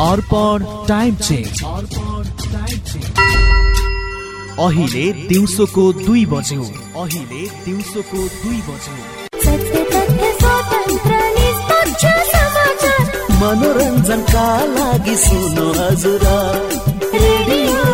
अर्पण time change. अहिले दिउँसोको दुई बज्यो। अहिले दिउँसोको दुई बज्यो। मनोरञ्जनका लागि सुन्नु हजुर। रेडियो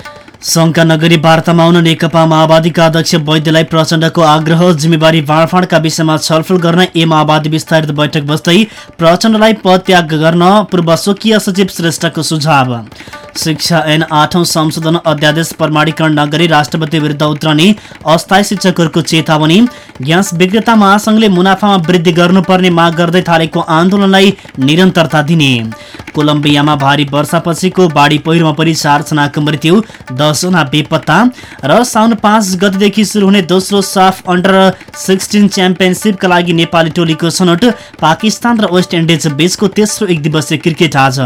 शङ्का नगरी वार्तामा आउन नेकपा माओवादीका अध्यक्ष वैद्यलाई प्रचण्डको आग्रह जिम्मेवारी बाँडफाँडका विषयमा छलफल गर्न ए माओवादी विस्तारित बैठक बस्दै प्रचण्डलाई पदत्याग गर्न पूर्व स्वकीय सचिव श्रेष्ठको सुझाव। शिक्षा ऐन आठौं संशोधन अध्यादेश प्रमाणीकरण नगरी राष्ट्रपति विरुद्ध उत्रने अस्थायी शिक्षकहरूको चेतावनी ग्यास विक्रेता महासंघले मुनाफामा वृद्धि गर्नुपर्ने माग गर्दै थालेको आन्दोलनलाई निरन्तरता दिने। कोलम्बियामा भारी वर्षापछिको बाढी पहिरोमा परि चारजनाको मृत्यु दसजना बेपत्ता। र साउन पाँच गतिदेखि सुरु हुने दोस्रो साफ अन्डर सिक्सटिन च्याम्पियनसिपका लागि नेपाली टोलीको छनौट पाकिस्तान र वेस्ट इन्डिज बीचको तेस्रो एक दिवसीय क्रिकेट आज।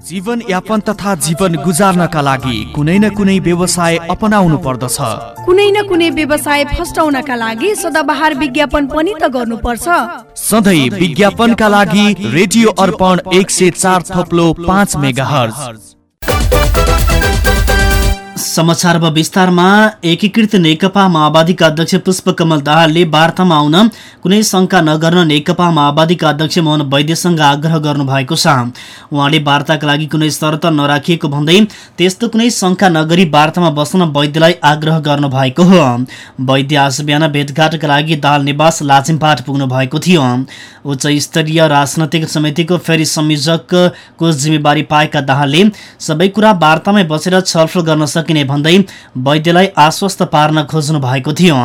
जीवन यापन तथा जीवन गुजार्नका लागि कुनै न कुनै व्यवसाय अपनाउनु पर्दछ। कुनै न कुनै व्यवसाय फस्टाउनका लागि सदाबहार विज्ञापन पनि त गर्नुपर्छ। सधैँ विज्ञापनका लागि रेडियो अर्पण एक सय चार थप्लो पाँच मेगा समाचार विस्तारमा एकीकृत नेकपा माओवादीका अध्यक्ष पुष्पकमल दाहालले वार्तामा आउन कुनै शङ्का नगर्न नेकपा माओवादीका अध्यक्ष मोहन वैद्यसँग आग्रह गर्नुभएको छ। उहाँले वार्ताका लागि कुनै शर्त नराखिएको भन्दै त्यस्तो कुनै शङ्का नगरी वार्तामा बस्न वैद्यलाई आग्रह गर्नुभएको हो। वैद्य आज बिहान भेटघाटका लागि दाहाल निवास लाचिमपाट पुग्नु भएको थियो। उच्च स्तरीय राजनैतिक समितिको फेरि संयोजकको जिम्मेवारी पाएका दाहालले सबै कुरा वार्तामै बसेर छलफल गर्न सकिने भन्दै वैद्यलाई आश्वस्त पार्न खोज्नु भएको थियो।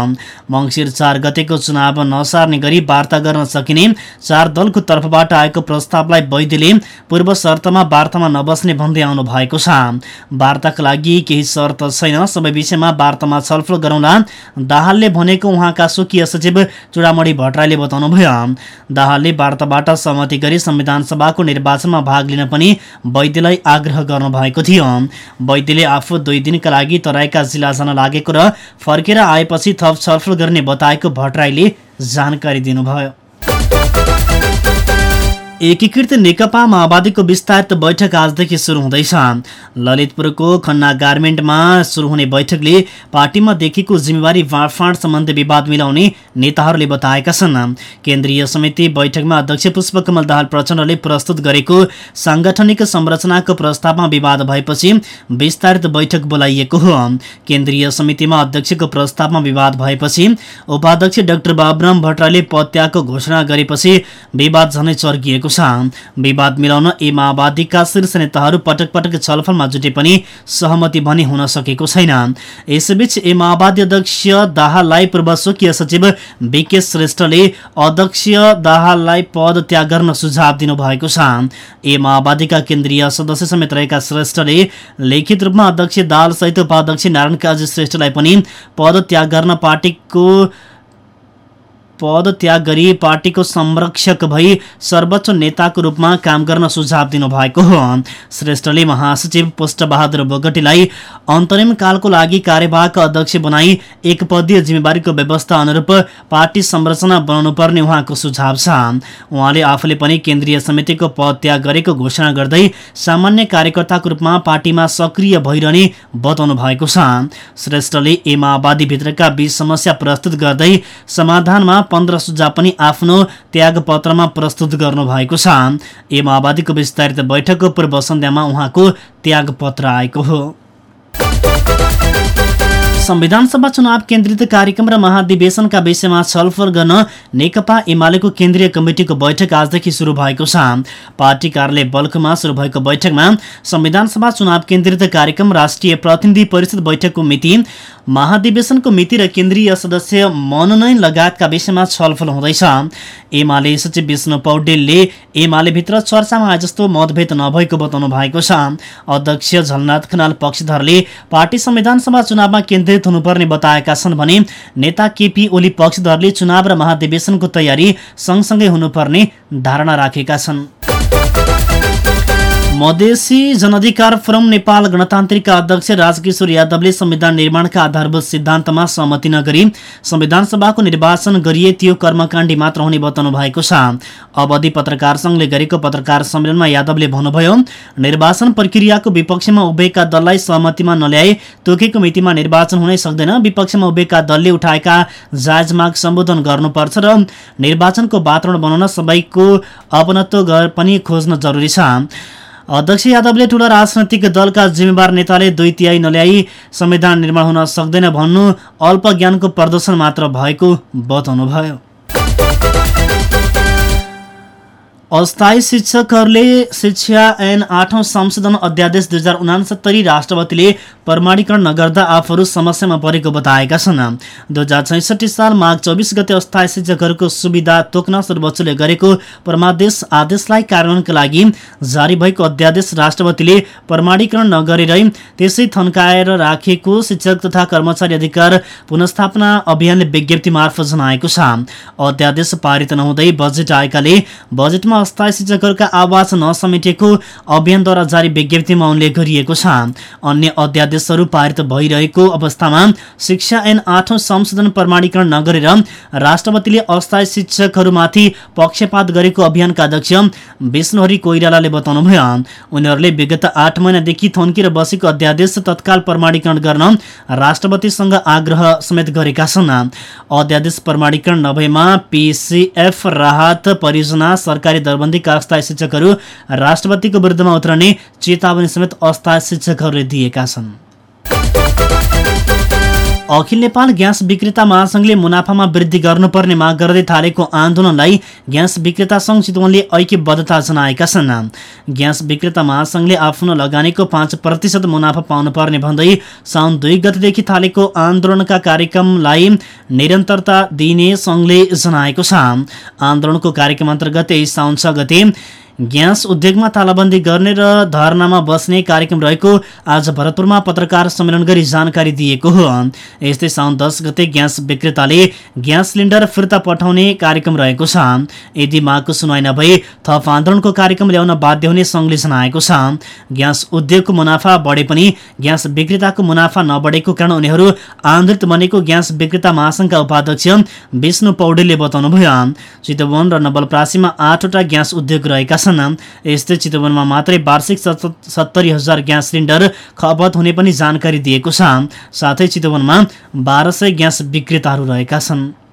मङ्सिर चार गतेको चुनाव नसार्ने गरी वार्ता गर्न सकिने चार दलको तर्फबाट आएको प्रस्तावलाई वैद्यले पूर्व शर्तमा वार्तामा नबस्ने भन्दै आउनु भएको छ। वार्ताका लागि केही शर्त छैन। सबै विषयमा वार्तामा छलफल गरौँला। दाहालले भनेको उहाँका स्वकीय सचिव चुडामणी भट्टराईले बताउनुभयो। दाहालले वार्ताबाट सहमति गरी संविधान सभाको निर्वाचनमा भाग लिन पनि वैद्यलाई आग्रह गर्नुभएको थियो। वैद्यले आफू दुई दिनका लागि तराईका जिल्ला जान लागेको र फर्केर आएपछि थप छलफल गर्ने बताएको भट्टराईले जानकारी दिनुभयो। एकीकृत नेकपा माओवादीको विस्तारित बैठक आजदेखि सुरु हुँदैछ। ललितपुरको खन्ना गार्मेन्टमा सुरु हुने बैठकले पार्टीमा देखिएको जिम्मेवारी बाँडफाँड सम्बन्धी विवाद मिलाउने नेताहरूले बताएका छन्। केन्द्रीय समिति बैठकमा अध्यक्ष पुष्पकमल दाहाल प्रचण्डले प्रस्तुत गरेको साङ्गठनिक संरचनाको प्रस्तावमा विवाद भएपछि विस्तारित बैठक बोलाइएको हो। केन्द्रीय समितिमा अध्यक्षको प्रस्तावमा विवाद भएपछि उपाध्यक्ष डाक्टर बाबुराम भट्टराईले पदत्यागको घोषणा गरेपछि विवाद झनै चर्किएको भएको छ। विवाद मिलाउन ए माओवादीका शीर्ष नेताहरू पटक पटक छलफलमा जुटे पनि सहमति भने हुन सकेको छैन। यसैबीच ए माओवादी अध्यक्ष दाहाललाई पूर्व स्वकीय सचिव विके श्रेष्ठले अध्यक्ष दाहाललाई पद त्याग गर्न सुझाव दिनुभएको छ। ए माओवादीका केन्द्रीय सदस्य समेत रहेका श्रेष्ठले लिखित रूपमा अध्यक्ष दाहाल सहित उपाध्यक्ष नारायण काजी श्रेष्ठलाई पनि पद त्याग गर्न पार्टीको पद त्याग गरी पार्टीको संरक्षक भई सर्वोच्च नेताको रूपमा काम गर्न सुझाव दिनुभएको हो। श्रेष्ठले महासचिव पुष्टबहादुर बोगटीलाई अन्तरिम कालको लागि कार्यवाहक अध्यक्ष बनाई एक पदीय जिम्मेवारीको व्यवस्था अनुरूप पार्टी संरचना बनाउनु पर्ने उहाँको सुझाव छ। उहाँले आफूले पनि केन्द्रीय समितिको पद त्याग गरेको घोषणा गर्दै सामान्य कार्यकर्ताको रूपमा पार्टीमा सक्रिय भइरहने बताउनु भएको छ। श्रेष्ठले ए माओवादीभित्रका बीच समस्या प्रस्तुत गर्दै समाधानमा पन्ध्र सुझाव पनि आफ्नो त्यागपत्रमा प्रस्तुत गर्नुभएको छ। ए माओवादीको विस्तारित बैठकको पूर्व सन्ध्यामा उहाँको त्यागपत्र आएको हो। संविधान सभा चुनाव केन्द्रित कार्यक्रम र महाधिवेशनका विषयमा छलफल गर्न नेकपा एमालेको केन्द्रीय कमिटिको बैठक आजदेखि सुरु भएको छ। पार्टी कार्यालय बल्कमा सुरु भएको बैठकमा संविधान सभा चुनाव केन्द्रित कार्यक्रम राष्ट्रिय प्रतिनिधि परिषद बैठकको मिति महाधिवेशनको मिति र केन्द्रीय सदस्य मनोनयन लगायतका विषयमा छलफल हुँदैछ। एमाले सचिव विष्णु पौडेलले एमालेभित्र चर्चामा आए जस्तो मतभेद नभएको बताउनु भएको छ। अध्यक्ष झलनाथ खनाल पक्षधरले पार्टी संविधान सभा चुनावमा केन्द्रित हुनुपर्ने बताएका छन् भने नेता केपी ओली पक्षधरले चुनाव र महाधिवेशनको तयारी सँगसँगै हुनुपर्ने धारणा राखेका छन्। मधेसी जनअधिकार फोरम नेपाल गणतान्त्रिकका अध्यक्ष राजकिशोर यादवले संविधान निर्माणका आधारभूत सिद्धान्तमा सहमति नगरी संविधान सभाको निर्वाचन गरिए त्यो कर्मकाण्डी मात्र हुने बताउनु भएको छ। अवधि पत्रकार संघले गरेको पत्रकार सम्मेलनमा यादवले भन्नुभयो निर्वाचन प्रक्रियाको विपक्षमा उभिएका दललाई सहमतिमा नल्याए तोकेको मितिमा निर्वाचन हुनै सक्दैन। विपक्षमा उभिएका दलले उठाएका जायज माग सम्बोधन गर्नुपर्छ र निर्वाचनको वातावरण बनाउन सबैको अपनत्व पनि खोज्न जरुरी छ। अध्यक्ष यादवले ठूला राजनैतिक दलका जिम्मेवार नेताले दुई तिहाई नल्याई संविधान निर्माण हुन सक्दैन भन्नु अल्प ज्ञानको प्रदर्शन मात्र भएको बताउनुभयो। अस्थायी शिक्षकहरूले शिक्षा ऐन आठौं संशोधन अध्यादेश दुई हजार उनासत्तरी राष्ट्रपतिले प्रमाणीकरण नगर्दा आफूहरू समस्यामा परेको बताएका छन्। दुई हजार छैसठी साल माघ चौबिस गते अस्थायी शिक्षकहरूको सुविधा तोक्न सर्वोच्चले गरेको परमादेश आदेशलाई कार्यान्वयनका लागि जारी भएको अध्यादेश राष्ट्रपतिले प्रमाणीकरण नगरेरै त्यसै थन्काएर राखेको शिक्षक तथा कर्मचारी अधिकार पुनस्थापना अभियानले विज्ञप्ति मार्फत जनाएको छ। अध्यादेश पारित नहुँदै बजेट आएकाले बजेटमा अस्थायी शिक्षकहरूका आवास नसमेटेको अभियानद्वारा जारी विज्ञप्तिमा उल्लेख गरिएको छ। अन्य अध्यादेशहरू पारित भइरहेको अवस्थामा शिक्षा ऐन आठौं संशोधन प्रमाणीकरण नगरेर राष्ट्रपतिले अस्थायी शिक्षकहरूमाथि पक्षपात गरेको अभियानका अध्यक्ष विष्णुहरि कोइरालाले बताउनुभयो। उनीहरूले विगत आठ महिनादेखि थन्किएर बसेको अध्यादेश तत्काल प्रमाणीकरण गर्न राष्ट्रपतिसँग आग्रह समेत गरेका छन्। अध्यादेश प्रमाणीकरण नभएमा पिसिएफ राहत परियोजना सरकारी दरबन्दीका अस्थायी शिक्षकहरू राष्ट्रपतिको विरुद्धमा उत्रने चेतावनी समेत अस्थायी शिक्षकहरूले दिएका छन्। अखिल नेपाल ग्यास विक्रेता महासंघले मुनाफामा वृद्धि गर्नुपर्ने माग गर्दै थालेको आन्दोलनलाई ग्यास विक्रेता संघ चितवनले ऐक्यबद्धता जनाएका छन्। ग्यास विक्रेता महासंघले आफ्नो लगानीको पाँच प्रतिशत मुनाफा पाउनुपर्ने भन्दै साउन दुई गतेदेखि थालेको आन्दोलनका कार्यक्रमलाई निरन्तरता दिने संघले जनाएको छ। आन्दोलनको कार्यक्रम अन्तर्गत साउन छ गते ग्यास उद्योगमा तालाबन्दी गर्ने र धरनामा बस्ने कार्यक्रम रहेको आज भरतपुरमा पत्रकार सम्मेलन गरी जानकारी दिएको हो। यस्तै साउन दस गते ग्यास विक्रेताले ग्यास सिलिन्डर फिर्ता पठाउने कार्यक्रम रहेको छ। यदि मागको सुनवाई नभई थप आन्दोलनको कार्यक्रम ल्याउन बाध्य हुने सङ्घले जनाएको छ। ग्यास उद्योगको मुनाफा बढे पनि ग्यास विक्रेताको मुनाफा नबढेको कारण उनीहरू आन्दोलित बनेको ग्यास विक्रेता महासंघका उपाध्यक्ष विष्णु पौडेलले बताउनुभयो। चितवन र नवलप्रासीमा आठवटा ग्यास उद्योग रहेका छन् यस्तै चितवनमा मात्रै वार्षिक सत्तरी हजार ग्यास सिलिन्डर खपत हुने पनि जानकारी दिएको छ। साथै चितवनमा बाह्र सय ग्यास विक्रेताहरू रहेका छन्।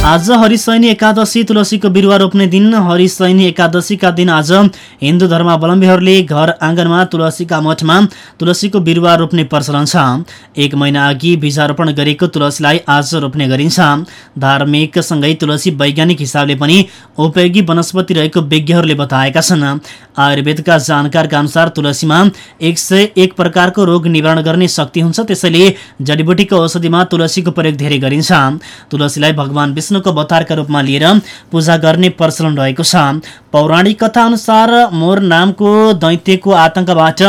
आज हरिशयनी एकादशी तुलसीको बिरुवा रोप्ने दिन हरिशयनी एकादशीका दिन आज हिन्दू धर्मावलम्बीहरूले घर आँगनमा तुलसीका मठमा तुलसीको बिरुवा रोप्ने प्रचलन छ। एक महिना अघि बीजारोपण गरेको तुलसीलाई आज रोप्ने गरिन्छ। धार्मिकसँगै तुलसी वैज्ञानिक हिसाबले पनि उपयोगी वनस्पति रहेको विज्ञहरूले बताएका छन्। आयुर्वेदका जानकारका अनुसार तुलसीमा एक सय एक प्रकारको रोग निवारण गर्ने शक्ति हुन्छ। त्यसैले जडीबुटीको औषधिमा तुलसीको प्रयोग धेरै गरिन्छ। तुलसीलाई भगवान विष्णुको अवतारका रूपमा लिएर पूजा गर्ने प्रचलन रहेको छ। पौराणिक कथा अनुसार मोर नामको दैत्यको आतंकबाट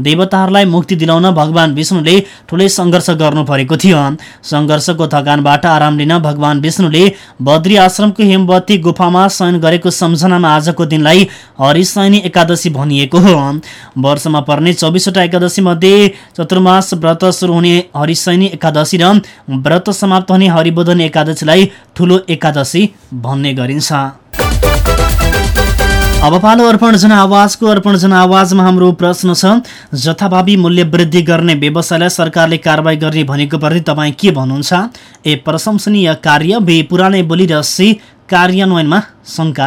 देवताहरूलाई मुक्ति दिलाउन भगवान विष्णुले ठुलै सङ्घर्ष गर्नु परेको थियो। सङ्घर्षको थकानबाट आराम लिन भगवान विष्णुले बद्री आश्रमको हेमवती गुफामा शयन गरेको सम्झनामा आजको दिनलाई हरिशयनी एकादशी भनिएको हो। वर्षमा पर्ने चौबिसवटा एकादशी मध्ये चतुर्मास व्रत सुरु हुने हरिशयनी एकादशी र व्रत समाप्त हुने हरिबोधन एकादशीलाई ठुलो एकादशी भन्ने गरिन्छ। अब पालो अर्पण जनआवाजको अर्पण जनआवाजमा हाम्रो प्रश्न छ जथाभावी मूल्य वृद्धि गर्ने व्यवसायलाई सरकारले कारवाही गर्ने भनेको प्रति तपाईँ के भन्नुहुन्छ? ए प्रशंसनीय कार्य बे पुरानै बोली र सी कार्यान्वयनमा शङ्का।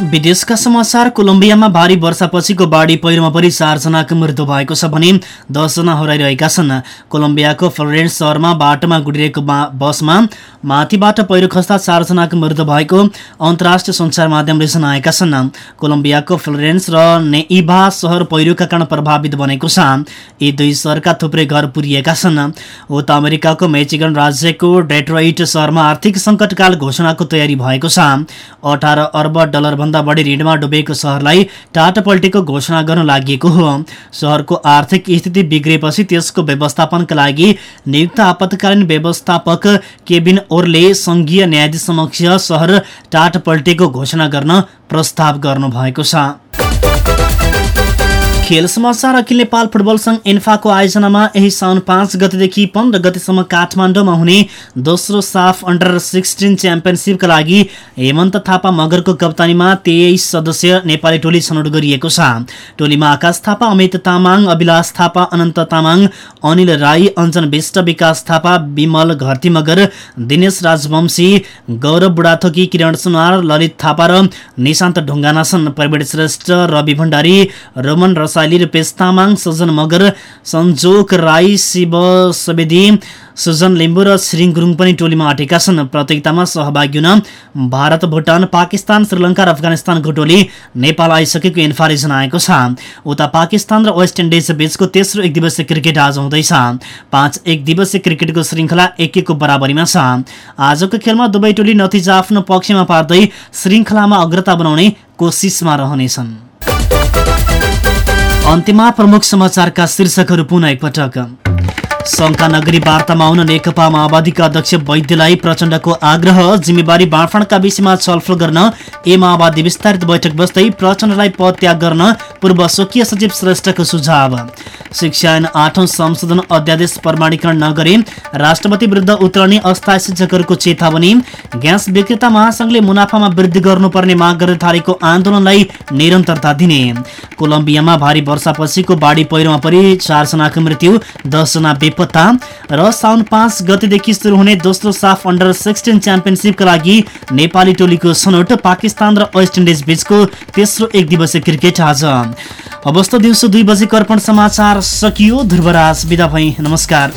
विदेशका समाचार कोलम्बियामा भारी वर्षापछिको बाढी पहिरोमा परि चारजनाको मृत्यु भएको छ भने दसजना हराइरहेका छन्। कोलम्बियाको फ्लोरेन्स सहरमा बाटोमा गुडिरहेको बसमा माथिबाट पहिरो खस्दा चारजनाको मृत्यु भएको अन्तर्राष्ट्रिय सञ्चार माध्यमले जनाएका छन्। कोलम्बियाको फ्लोरेन्स र नेइभा सहर पहिरोका कारण प्रभावित बनेको छ। यी दुई सहरका थुप्रै घर पुरिएका छन्। उता अमेरिकाको मेचिगन राज्यको डेट्रोइट सहरमा आर्थिक सङ्कटकाल घोषणाको तयारी भएको छ। अठार अर्ब डलरभन्दा बढी ऋणमा डुबेको सहरलाई टाटपल्टीको घोषणा गर्न लागि हो। सहरको आर्थिक स्थिति बिग्रेपछि त्यसको व्यवस्थापनका लागि नियुक्त आपतकालीन व्यवस्थापक केबिन ओरले संघीय न्यायाधीश समक्ष सहर टाटपल्टीको घोषणा गर्न प्रस्ताव गर्नुभएको छ। खेल समाचार अखिल नेपाल फुटबल सङ्घ इन्फाको आयोजनामा यही साउन पाँच गतेदेखि पन्ध्र गतेसम्म काठमाडौँमा हुने दोस्रो साफ अन्डर सिक्सटिन च्याम्पियनसिपका लागि हेमन्त थापा मगरको कप्तानीमा तेइस सदस्यीय नेपाली टोली छनौट गरिएको छ। टोलीमा आकाश थापा अमित तामाङ अभिलाष थापा अनन्त तामाङ अनिल राई अञ्जन विष्ट विकास थापा विमल घरती मगर दिनेश राजवंशी गौरव बुढाथोकी किरण सुनार ललित थापा र निशान्त ढुङ्गाना छन्। प्रवीण श्रेष्ठ रवि भण्डारी रोमन रसाइली रूपेश तामाङ सजन मगर सञ्जोक राई शिव सवेदी सुजन लिम्बू र श्रिङ गुरुङ पनि टोलीमा आँटेका छन्। प्रतियोगितामा सहभागी हुन भारत भुटान पाकिस्तान श्रीलङ्का र अफगानिस्तानको टोली नेपाल आइसकेको इन्फाले जनाएको छ। उता पाकिस्तान र वेस्ट इन्डिज बीचको तेस्रो एक दिवसीय क्रिकेट आज हुँदैछ। पाँच एक दिवसीय क्रिकेटको श्रृङ्खला एक एकको बराबरीमा छ। आजको खेलमा दुवै टोली नतिजा आफ्नो पक्षमा पार्दै श्रृङ्खलामा अग्रता बनाउने कोसिसमा रहनेछन्। अन्त्यमा प्रमुख समाचारका शीर्षकहरू पुनः एकपटक। शङ्का नगरी वार्तामा आउन नेकपा माओवादीका अध्यक्ष वैद्यलाई प्रचण्डको आग्रह जिम्मेवारी बाँडफाँडका विषयमा छलफल गर्न ए माओवादी विस्तारित बैठक बस्दै प्रचण्डलाई पद त्याग गर्न पूर्व स्वकीय सचिव श्रेष्ठको सुझाव। शिक्षा ऐन आठौं संशोधन अध्यादेश प्रमाणीकरण नगरे राष्ट्रपति विरुद्ध उत्रने अस्थायी शिक्षकहरूको चेतावनी ग्यास विक्रेता महासंघले मुनाफामा वृद्धि गर्नुपर्ने माग गर्दै थालेको आन्दोलनलाई निरन्तरता दिने। कोलम्बियामा भारी वर्षापछिको बाढी पहिरोमा परि चारजनाको मृत्यु दसजना बेपत्ता र साउन पाँच गतेदेखि सुरु हुने दोस्रो साफ अन्डर सिक्सटिन च्याम्पियनसिपका लागि नेपाली टोलीको छनौट पाकिस्तान र वेस्ट इन्डिज बीचको तेस्रो एक दिवसीय क्रिकेट आज। अवस्था दिउँसो दुई बजे कर्पण समाचार सकियो। ध्रुवराज विदा भई। नमस्कार।